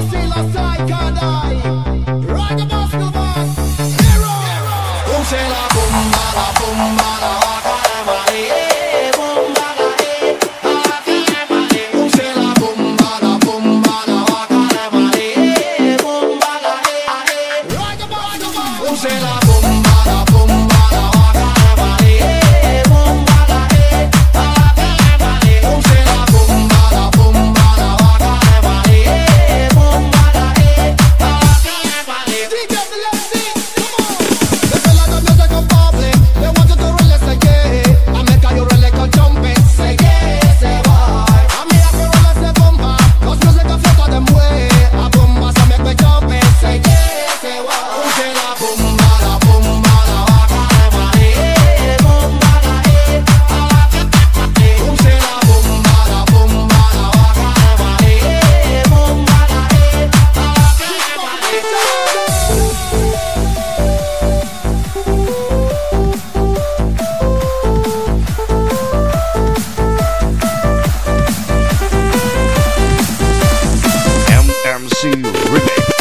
MMC remix.